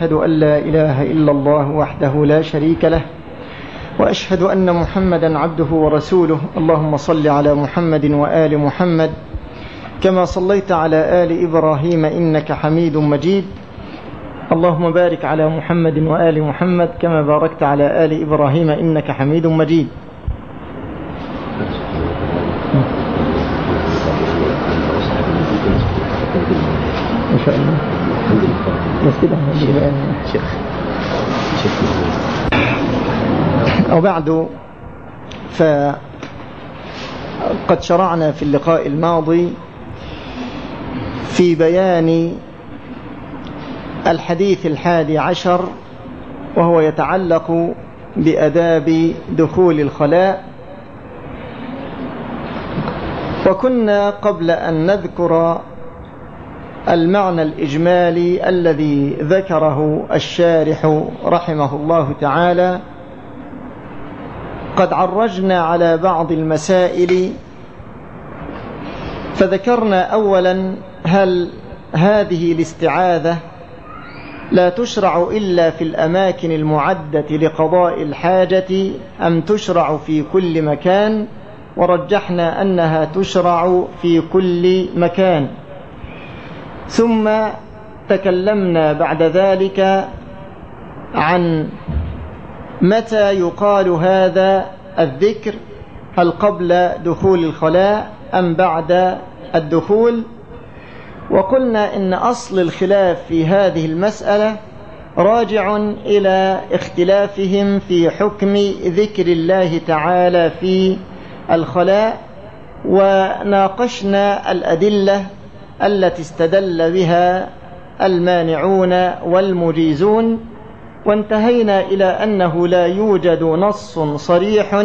أشهد أن لا إله إلا الله وحده لا شريك له وأشهد أن محمدا عبده ورسوله. اللهم صل على محمد وآل محمد كما صليت على آل إبراهيم إنك حميد مجيد. اللهم بارك على محمد وآل محمد كما باركت على آل إبراهيم إنك حميد مجيد. ما شاء الله. كده. شيخ وبعد فقد شرعنا في اللقاء الماضي في بيان الحديث الحادي عشر وهو يتعلق بأداب دخول الخلاء. وكنا قبل أن نذكر المعنى الإجمالي الذي ذكره الشارح رحمه الله تعالى قد عرجنا على بعض المسائل فذكرنا أولا هل هذه الاستعاذة لا تشرع إلا في الأماكن المعدة لقضاء الحاجة أم تشرع في كل مكان؟ ورجحنا أنها تشرع في كل مكان. ثم تكلمنا بعد ذلك عن متى يقال هذا الذكر هل قبل دخول الخلاء أم بعد الدخول؟ وقلنا إن أصل الخلاف في هذه المسألة راجع إلى اختلافهم في حكم ذكر الله تعالى في الخلاء وناقشنا الأدلة التي استدل بها المانعون والمجيزون وانتهينا إلى أنه لا يوجد نص صريح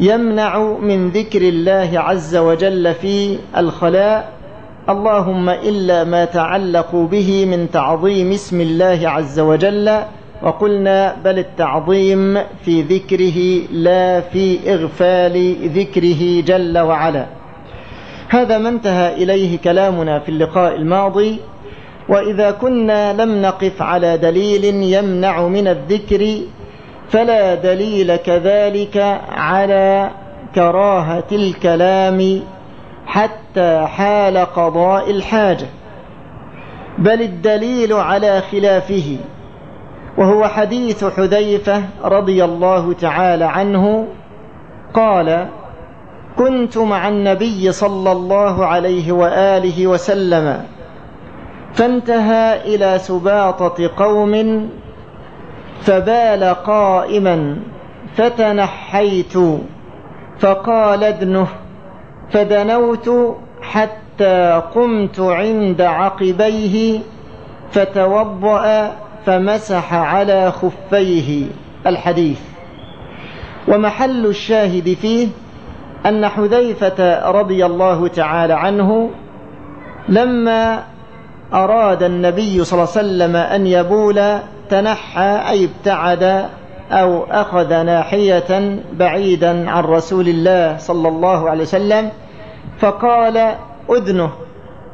يمنع من ذكر الله عز وجل في الخلاء اللهم إلا ما تعلق به من تعظيم اسم الله عز وجل وقلنا بل التعظيم في ذكره لا في إغفال ذكره جل وعلا. هذا ما انتهى إليه كلامنا في اللقاء الماضي وإذا كنا لم نقف على دليل يمنع من الذكر فلا دليل كذلك على كراهة الكلام حتى حال قضاء الحاجة. بل الدليل على خلافه وهو حديث حذيفة رضي الله تعالى عنه قال كنت مع النبي صلى الله عليه وآله وسلم فانتهى إلى سباطة قوم فبال قائما فتنحيت فقال ادنه فدنوت حتى قمت عند عقبيه فتوضأ فمسح على خفيه. الحديث. ومحل الشاهد فيه أن حذيفة رضي الله تعالى عنه لما أراد النبي صلى الله عليه وسلم أن يبول تنحى أي ابتعد أو أخذ ناحية بعيدا عن رسول الله صلى الله عليه وسلم فقال أذنه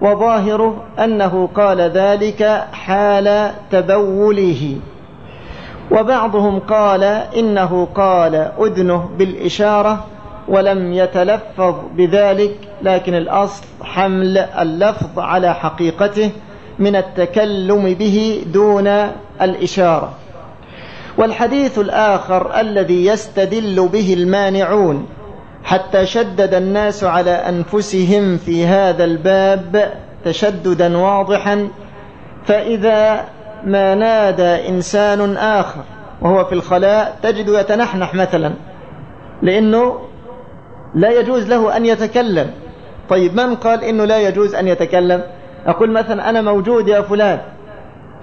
وظاهره أنه قال ذلك حال تبوله. وبعضهم قال إنه قال أذنه بالإشارة ولم يتلفظ بذلك لكن الأصل حمل اللفظ على حقيقته من التكلم به دون الإشارة. والحديث الآخر الذي يستدل به المانعون حتى شدد الناس على أنفسهم في هذا الباب تشددا واضحا فإذا ما نادى إنسان آخر وهو في الخلاء تجد يتنحنح مثلا لأنه لا يجوز له أن يتكلم. طيب من قال إنه لا يجوز أن يتكلم؟ أقول مثلا أنا موجود يا فلان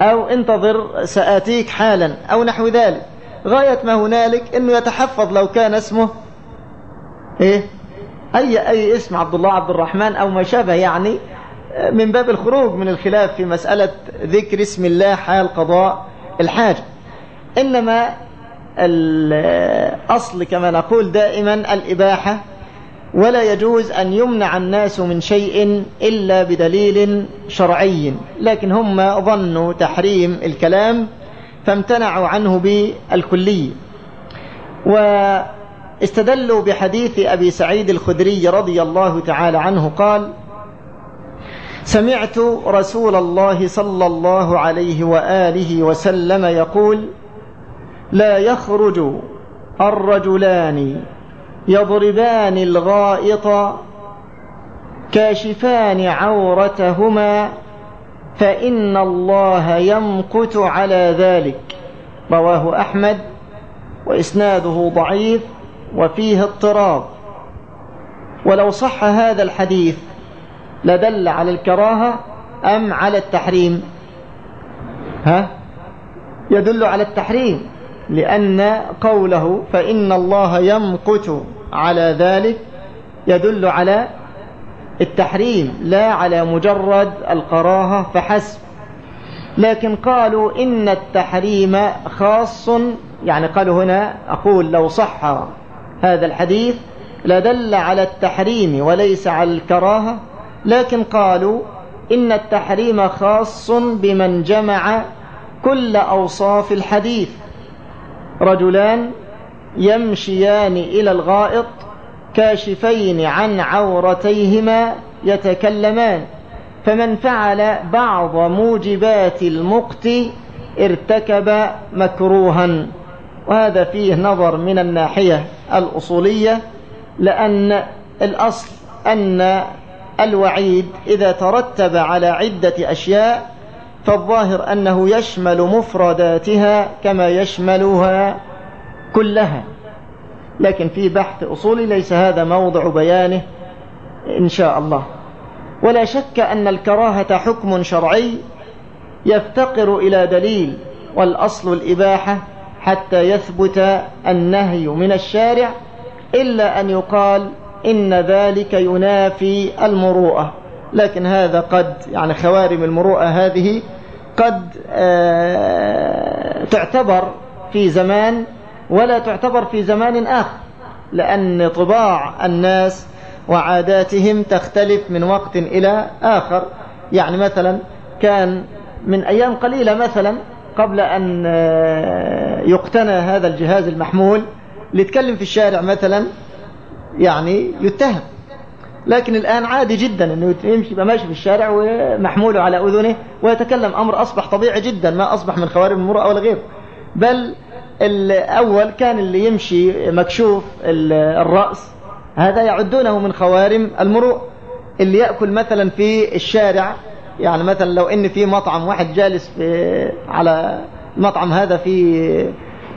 أو انتظر سآتيك حالا أو نحو ذلك. غاية ما هنالك أنه يتحفظ لو كان اسمه إيه؟ أي, أي اسم عبد الله عبد الرحمن أو ما شابه يعني من باب الخروج من الخلاف في مسألة ذكر اسم الله حال قضاء الحاجة إنما الأصل كما نقول دائما الإباحة ولا يجوز أن يمنع الناس من شيء إلا بدليل شرعي. لكن هم ظنوا تحريم الكلام فامتنعوا عنه بالكلي. واستدلوا بحديث أبي سعيد الخدري رضي الله تعالى عنه قال سمعت رسول الله صلى الله عليه وآله وسلم يقول لا يخرج الرجلان يضربان الغائط كاشفان عورتهما فإن الله يمقت على ذلك. رواه أحمد وإسناده ضعيف وفيه اضطراب. ولو صح هذا الحديث لدل على الكراهة أم على التحريم؟ ها؟ يدل على التحريم. لأن قوله فإن الله يمقت على ذلك يدل على التحريم لا على مجرد القراهة فحسب. لكن قالوا إن التحريم خاص يعني قالوا هنا أقول لو صح هذا الحديث لدل على التحريم وليس على الكراهة. لكن قالوا إن التحريم خاص بمن جمع كل أوصاف الحديث. رجلان يمشيان إلى الغائط كاشفين عن عورتيهما يتكلمان. فمن فعل بعض موجبات المقت ارتكب مكروها. وهذا فيه نظر من الناحية الأصولية لأن الأصل أن الوعيد إذا ترتب على عدة أشياء فالظاهر أنه يشمل مفرداتها كما يشملها كلها. لكن في بحث أصولي ليس هذا موضع بيانه إن شاء الله. ولا شك أن الكراهة حكم شرعي يفتقر إلى دليل والأصل الإباحة حتى يثبت النهي من الشارع إلا أن يقال إن ذلك ينافي المروءة. لكن هذا قد يعني خوارم المروءة هذه قد آه، تعتبر في زمان ولا تعتبر في زمان آخر لأن طباع الناس وعاداتهم تختلف من وقت إلى آخر. يعني مثلا كان من أيام قليلة مثلا قبل أن آه، يقتنى هذا الجهاز المحمول ليتكلم في الشارع مثلا يعني يتهم. لكن الآن عادي جدا أنه يمشي يبقى ماشي في الشارع ومحموله على أذنه ويتكلم أمر أصبح طبيعي جدا ما أصبح من خوارم المرأة ولا غيره بل الأول كان اللي يمشي مكشوف الرأس هذا يعدونه من خوارم المروء. اللي يأكل مثلا في الشارع يعني مثلا لو ان في مطعم واحد جالس في على المطعم هذا في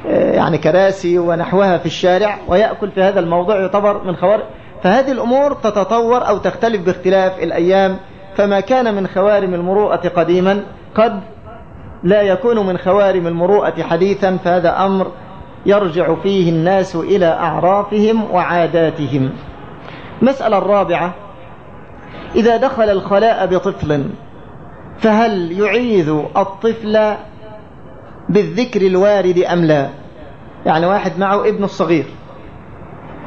يعني كراسي ونحوها في الشارع ويأكل في هذا الموضوع يعتبر من خوارم. فهذه الأمور تتطور أو تختلف باختلاف الأيام فما كان من خوارم المروءة قديما قد لا يكون من خوارم المروءة حديثا فهذا أمر يرجع فيه الناس إلى أعرافهم وعاداتهم. مسألة الرابعة إذا دخل الخلاء بطفل فهل يعيذ الطفل بالذكر الوارد أم لا؟ يعني واحد معه ابن الصغير.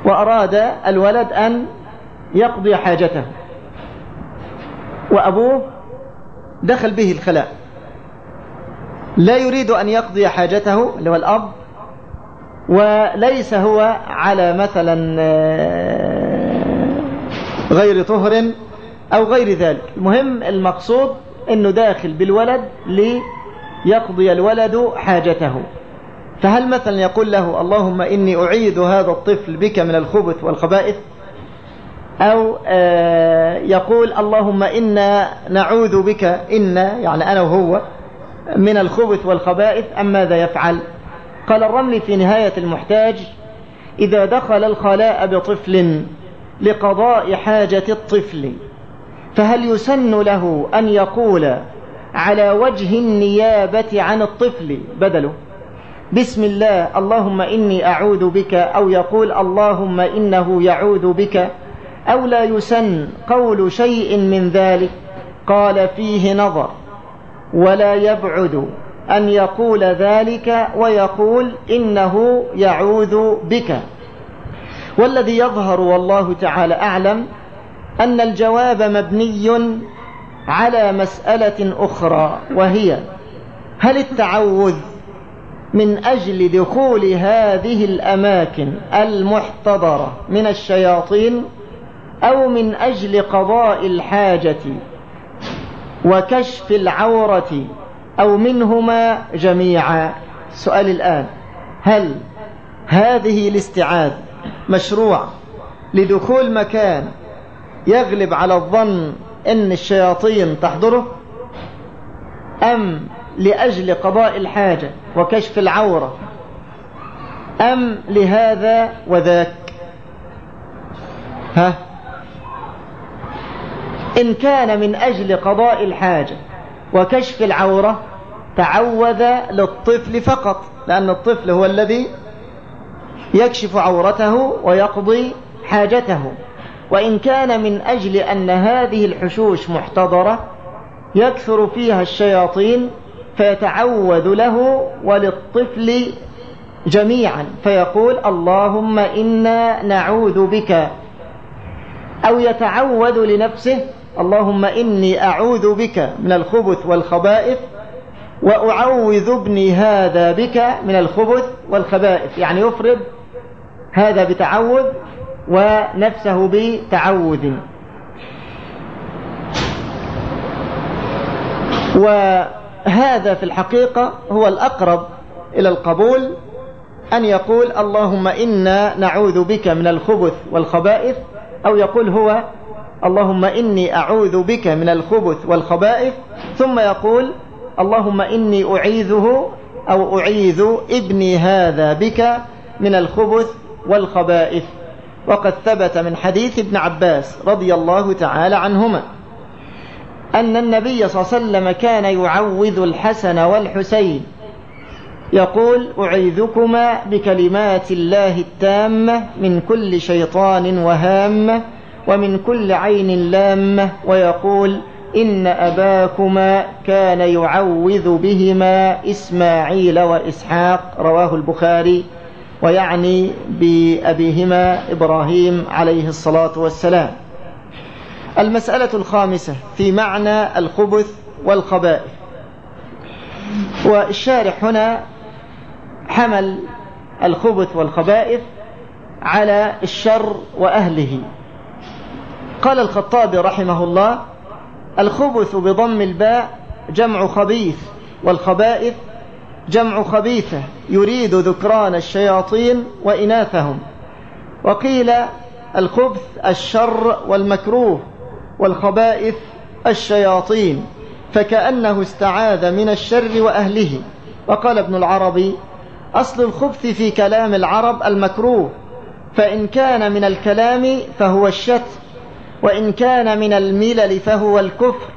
وأراد الولد أن يقضي حاجته. وأبوه دخل به الخلاء. لا يريد أن يقضي حاجته اللي هو الأب وليس هو على مثلا آه، غير طهر أو غير ذلك. المهم المقصود أنه داخل بالولد ليقضي الولد حاجته. فهل مثلا يقول له اللهم إني أعيد هذا الطفل بك من الخبث والخبائث؟ أو آه، يقول اللهم إنا نعوذ بك إنا يعني أنا وهو من الخبث والخبائث أم ماذا يفعل؟ قال الرمل في نهاية المحتاج إذا دخل الخلاء بطفل لقضاء حاجة الطفل فهل يسن له أن يقول على وجه النيابة عن الطفل؟ بدله. بسم الله اللهم إني أعوذ بك أو يقول اللهم إنه يعوذ بك أو لا يسن قول شيء من ذلك قال فيه نظر ولا يبعد أن يقول ذلك ويقول إنه يعوذ بك. والذي يظهر والله تعالى أعلم أن الجواب مبني على مسألة أخرى وهي هل التعوذ من أجل دخول هذه الأماكن المحتضرة من الشياطين أو من أجل قضاء الحاجة وكشف العورة أو منهما جميعا. السؤال الآن هل هذه الاستعاذ مشروع لدخول مكان يغلب على الظن أن الشياطين تحضره؟ أم لأجل قضاء الحاجة وكشف العورة. أم لهذا وذاك؟ ها؟ إن كان من أجل قضاء الحاجة وكشف العورة تعوذ للطفل فقط لأن الطفل هو الذي يكشف عورته ويقضي حاجته. وإن كان من أجل أن هذه الحشوش محتضرة يكثر فيها الشياطين فيتعوذ له وللطفل جميعا. فيقول اللهم إنا نعوذ بك. أو يتعوذ لنفسه اللهم إني أعوذ بك من الخبث والخبائث وأعوذ ابني هذا بك من الخبث والخبائث. يعني يفرد هذا بتعوذ ونفسه بتعوذ. وهذا في الحقيقة هو الأقرب إلى القبول أن يقول اللهم إنا نعوذ بك من الخبث والخبائث أو يقول هو اللهم إني أعوذ بك من الخبث والخبائث ثم يقول اللهم إني أعيذه أو أعيذ ابني هذا بك من الخبث والخبائث. وقد ثبت من حديث ابن عباس رضي الله تعالى عنهما أن النبي صلى الله عليه وسلم كان يعوذ الحسن والحسين. يقول أعيذكما بكلمات الله التامة من كل شيطان وهامة ومن كل عين لامة. ويقول إن أباكما كان يعوذ بهما إسماعيل وإسحاق. رواه البخاري. ويعني بأبيهما إبراهيم عليه الصلاة والسلام. المسألة الخامسة في معنى الخبث والخبائث. والشارح هنا حمل الخبث والخبائث على الشر وأهله. قال الخطابي رحمه الله الخبث بضم الباء جمع خبيث والخبائث جمع خبيثة يريد ذكران الشياطين وإناثهم. وقيل الخبث الشر والمكروه. والخبائث الشياطين فكأنه استعاذ من الشر وأهله. وقال ابن العربي أصل الخبث في كلام العرب المكروه فإن كان من الكلام فهو الشتم وإن كان من الملل فهو الكفر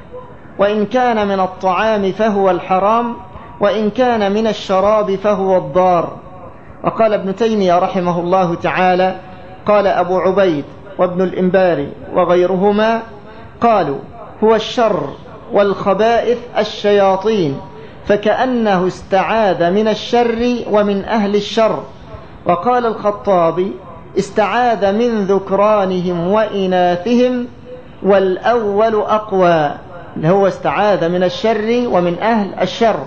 وإن كان من الطعام فهو الحرام وإن كان من الشراب فهو الضار. وقال ابن تيمية رحمه الله تعالى قال أبو عبيد وابن الإنباري وغيرهما قالوا هو الشر والخبائث الشياطين فكأنه استعاذ من الشر ومن أهل الشر. وقال الخطابي استعاذ من ذكرانهم وإناثهم والأول أقوى هو استعاذ من الشر ومن أهل الشر.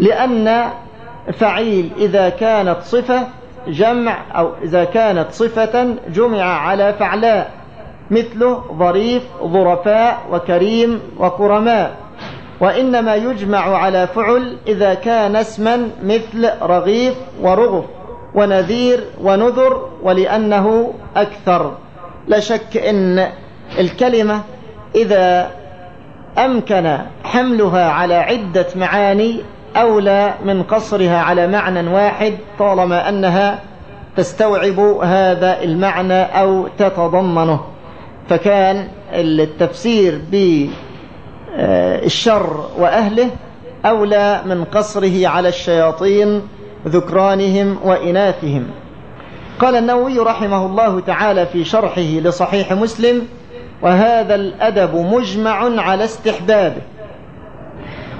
لأن فعيل إذا كانت صفة جمع أو إذا كانت صفة جمع على فعلاء. مثله ظريف ظرفاء وكريم وكرماء. وإنما يجمع على فعل إذا كان اسما مثل رغيف ورغف ونذير ونذر ولأنه أكثر. لا شك أن الكلمة إذا أمكن حملها على عدة معاني أولى من قصرها على معنى واحد طالما أنها تستوعب هذا المعنى أو تتضمنه. فكان التفسير بالشر وأهله أولى من قصره على الشياطين ذكرانهم وإناثهم. قال النووي رحمه الله تعالى في شرحه لصحيح مسلم وهذا الأدب مجمع على استحبابه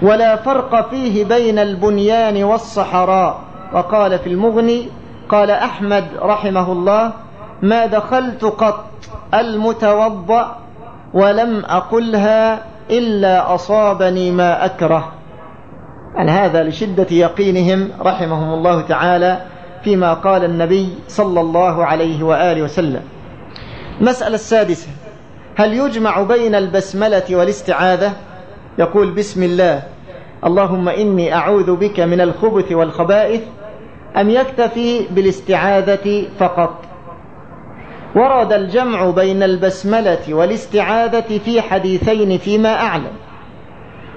ولا فرق فيه بين البنيان والصحراء وقال في المغني قال أحمد رحمه الله ما دخلت قط المتوضأ ولم أقلها إلا أصابني ما أكره. عن هذا لشدة يقينهم رحمهم الله تعالى فيما قال النبي صلى الله عليه وآله وسلم. مسألة السادسة. هل يجمع بين البسملة والاستعاذة؟ يقول بسم الله. اللهم إني أعوذ بك من الخبث والخبائث أم يكتفي بالاستعاذة فقط؟ ورد الجمع بين البسملة والاستعاذة في حديثين فيما أعلم.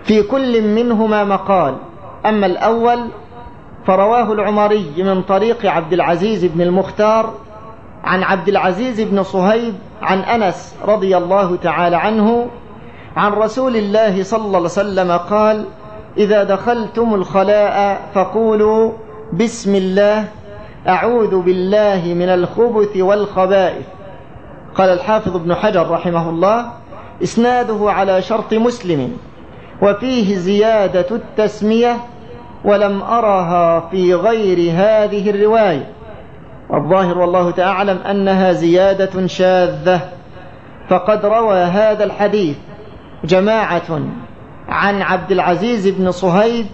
في كل منهما مقال. أما الأول فرواه العمري من طريق عبد العزيز بن المختار عن عبد العزيز بن صهيب عن أنس رضي الله تعالى عنه عن رسول الله صلى الله عليه وسلم قال إذا دخلتم الخلاء فقولوا بسم الله أعوذ بالله من الخبث والخبائث. قال الحافظ ابن حجر رحمه الله إسناده على شرط مسلم وفيه زيادة التسمية ولم أرها في غير هذه الرواية. والظاهر والله أعلم أنها زيادة شاذة فقد روى هذا الحديث جماعة عن عبد العزيز بن صهيب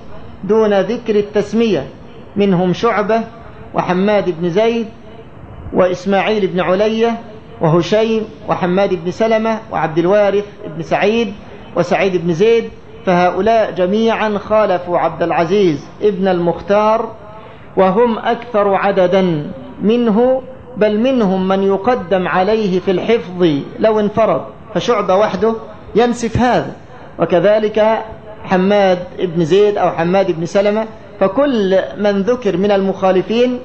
دون ذكر التسمية منهم شعبة وحماد بن زيد وإسماعيل بن علية وهشيم وحماد بن سلمة وعبد الوارث بن سعيد وسعيد بن زيد فهؤلاء جميعا خالفوا عبد العزيز ابن المختار وهم أكثر عددا منه بل منهم من يقدم عليه في الحفظ لو انفرد فشعبة وحده ينسف هذا. وكذلك حماد بن زيد أو حماد بن سلمة فكل من ذكر من المخالفين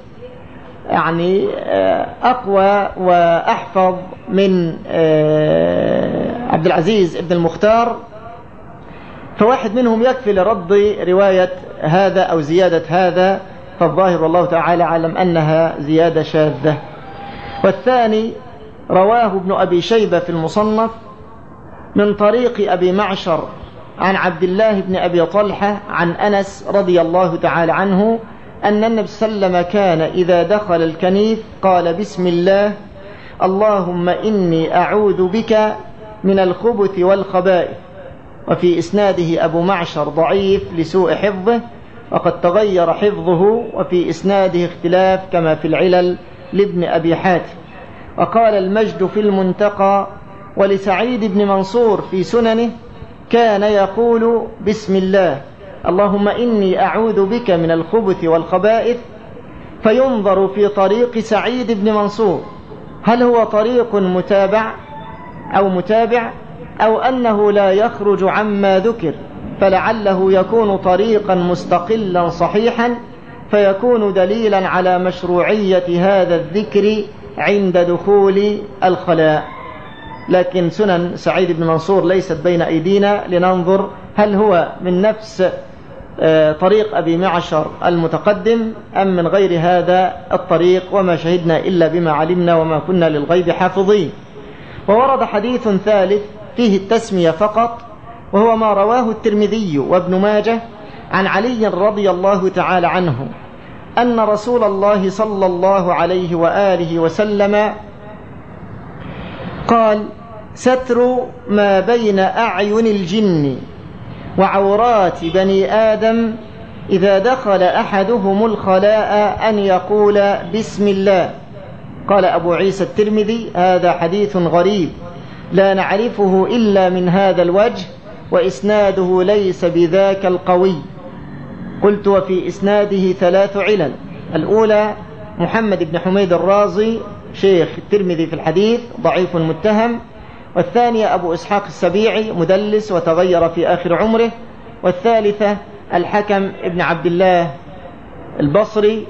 يعني آه، أقوى وأحفظ من آه، عبد العزيز بن المختار. فواحد منهم يكفي لرد رواية هذا أو زيادة هذا فالظاهر والله تعالى علم أنها زيادة شاذة. والثاني رواه ابن أبي شيبة في المصنف من طريق أبي معشر عن عبد الله بن أبي طلحة عن أنس رضي الله تعالى عنه أن النبي صلى الله عليه وسلم كان إذا دخل الكنيف قال بسم الله اللهم إني أعوذ بك من الخبث والخبائث. وفي إسناده أبو معشر ضعيف لسوء حفظه وقد تغير حفظه وفي إسناده اختلاف كما في العلل لابن أبي حاتم. وقال المجد في المنتقى ولسعيد بن منصور في سننه كان يقول بسم الله. اللهم إني أعوذ بك من الخبث والخبائث. فينظر في طريق سعيد بن منصور. هل هو طريق متابع أو متابع؟ أو أنه لا يخرج عما ذكر. فلعله يكون طريقا مستقلا صحيحا. فيكون دليلا على مشروعية هذا الذكر عند دخول الخلاء. لكن سنن سعيد بن منصور ليست بين أيدينا لننظر هل هو من نفس آه، طريق أبي معشر المتقدم أم من غير هذا الطريق وما شهدنا إلا بما علمنا وما كنا للغيب حافظين. وورد حديث ثالث فيه التسمية فقط وهو ما رواه الترمذي وابن ماجه عن علي رضي الله تعالى عنه أن رسول الله صلى الله عليه وآله وسلم قال ستر ما بين أعين الجن وعورات بني آدم إذا دخل أحدهم الخلاء أن يقول بسم الله. قال أبو عيسى الترمذي هذا حديث غريب لا نعرفه إلا من هذا الوجه وإسناده ليس بذاك القوي. قلت وفي إسناده ثلاث علل. الأولى محمد بن حميد الرازي شيخ الترمذي في الحديث ضعيف متهم. والثانية أبو إسحاق السبيعي مدلس وتغير في آخر عمره. والثالثة الحكم ابن عبد الله البصري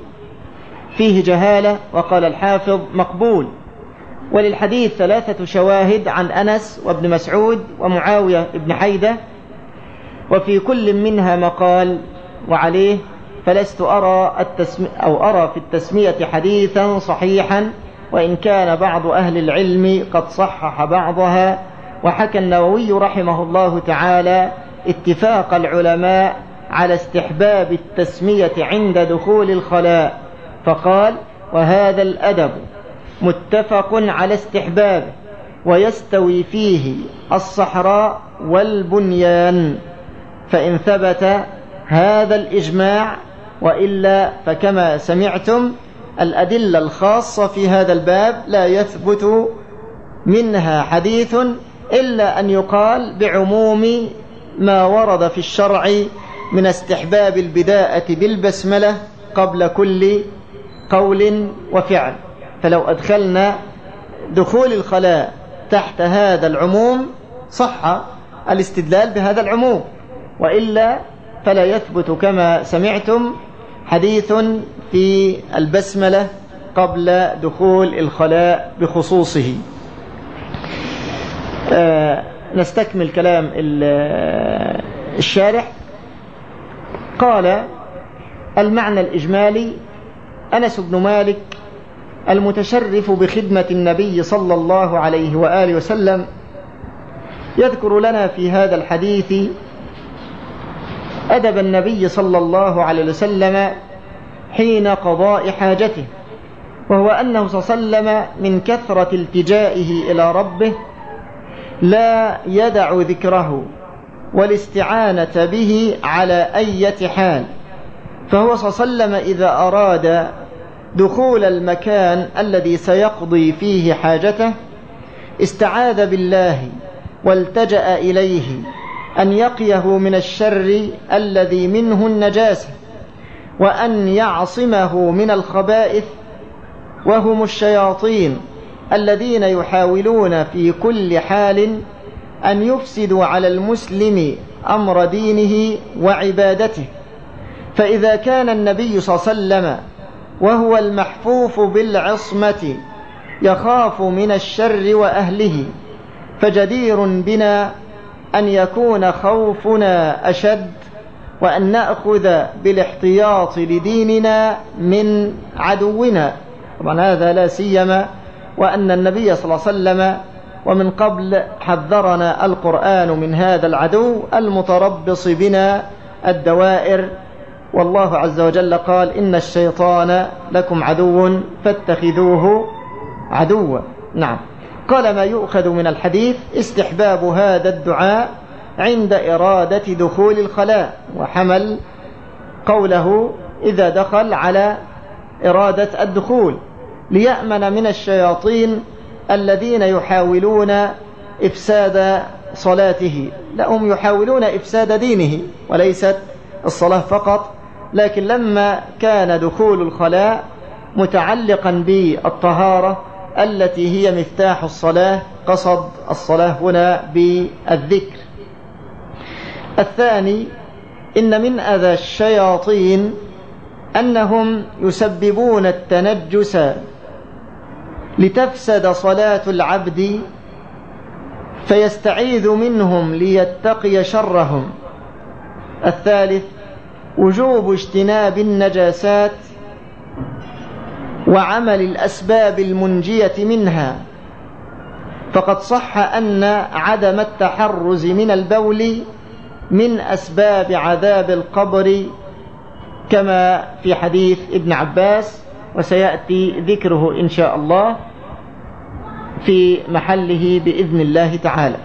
فيه جهالة وقال الحافظ مقبول. وللحديث ثلاثة شواهد عن أنس وابن مسعود ومعاوية ابن حيدة. وفي كل منها مقال وعليه فلست أرى التسمي أو أرى في التسمية حديثا صحيحا وإن كان بعض أهل العلم قد صحح بعضها وحكى النووي رحمه الله تعالى اتفاق العلماء على استحباب التسمية عند دخول الخلاء فقال وهذا الأدب متفق على استحبابه ويستوي فيه الصحراء والبنيان فإن ثبت هذا الإجماع وإلا فكما سمعتم الأدلة الخاصة في هذا الباب لا يثبت منها حديث إلا أن يقال بعموم ما ورد في الشرع من استحباب البداءة بالبسملة قبل كل قول وفعل. فلو أدخلنا دخول الخلاء تحت هذا العموم صح الاستدلال بهذا العموم وإلا فلا يثبت كما سمعتم حديث في البسملة قبل دخول الخلاء بخصوصه. آه نستكمل كلام الشارح. قال المعنى الإجمالي أنس بن مالك المتشرف بخدمة النبي صلى الله عليه وآله وسلم يذكر لنا في هذا الحديث أدب النبي صلى الله عليه وسلم حين قضاء حاجته وهو أنه صلى الله عليه وسلم من كثرة التجائه إلى ربه لا يدع ذكره والاستعانة به على أي حال. فهو صلى الله عليه وسلم إذا أراد دخول المكان الذي سيقضي فيه حاجته استعاذ بالله والتجأ إليه أن يقيه من الشر الذي منه النجاسة. وأن يعصمه من الخبائث وهم الشياطين الذين يحاولون في كل حال أن يفسدوا على المسلم أمر دينه وعبادته. فإذا كان النبي صلى الله عليه وسلم وهو المحفوف بالعصمة يخاف من الشر وأهله فجدير بنا أن يكون خوفنا أشد وأن نأخذ بالاحتياط لديننا من عدونا. طبعا هذا لا سيما وأن النبي صلى الله عليه وسلم ومن قبل حذرنا القرآن من هذا العدو المتربص بنا الدوائر. والله عز وجل قال إن الشيطان لكم عدو فاتخذوه عدوا. نعم. قال ما يؤخذ من الحديث استحباب هذا الدعاء عند إرادة دخول الخلاء وحمل قوله إذا دخل على إرادة الدخول ليأمن من الشياطين الذين يحاولون إفساد صلاته. لا هم يحاولون إفساد دينه وليست الصلاة فقط لكن لما كان دخول الخلاء متعلقا بالطهارة التي هي مفتاح الصلاة قصد الصلاة هنا بالذكر. الثاني إن من أذى الشياطين أنهم يسببون التنجس لتفسد صلاة العبد فيستعيذ منهم ليتقي شرهم. الثالث وجوب اجتناب النجاسات وعمل الأسباب المنجية منها. فقد صح أن عدم التحرز من البول من أسباب عذاب القبر كما في حديث ابن عباس وسيأتي ذكره إن شاء الله في محله بإذن الله تعالى.